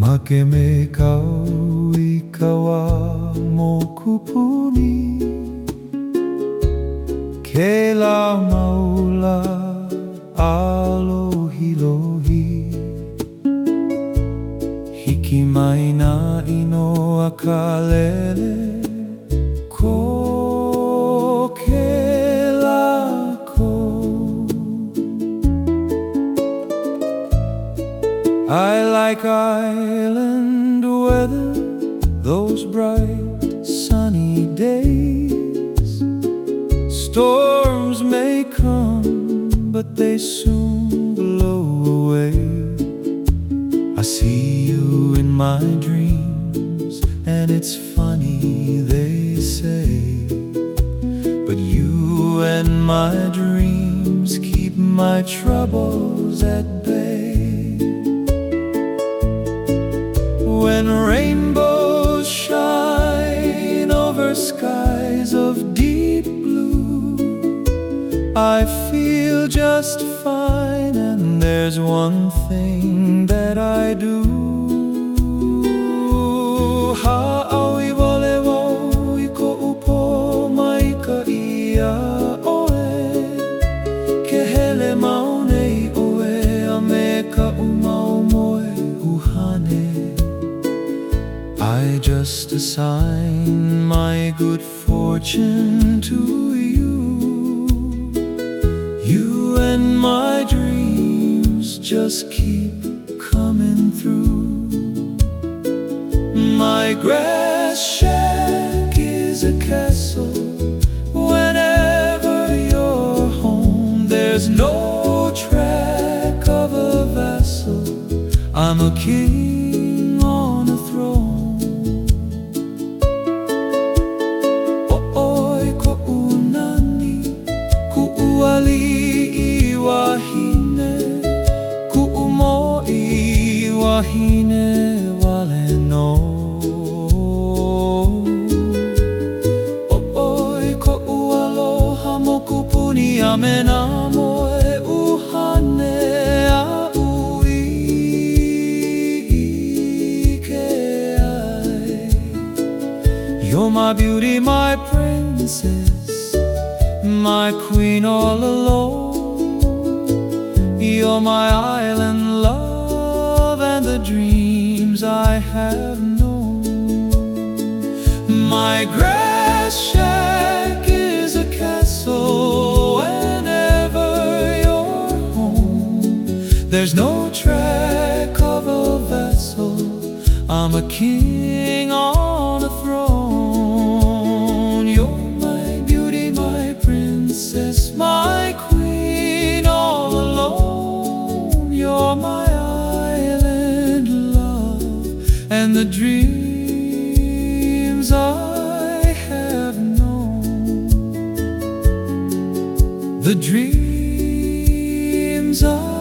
Ma ke me kau i kawa mō kupuni Ke la maula alohi lohi Hiki mai na ino a ka lele like island weather, those bright sunny days. Storms may come, but they soon blow away. I see you in my dreams, and it's funny they say. But you and my dreams keep my troubles at bay. When rainbows shine over skies of deep blue, I feel just fine, and there's one thing that I do. Ha'awi I just assign my good fortune to you. You and my dreams just keep coming through. My grass shack is a castle. Whenever you're home, there's no track of a vassal. I'm a king wahine wale no. O'oi ko ualoha mo kupuni a me nā moe uhane a ui ke ai. You're my beauty, my princess, my queen all alone. You're my I have known. My grass shack is a castle whenever you're home. There's no track of a vessel. I'm a king on a throne. You're my beauty, my princess, my queen the dreams are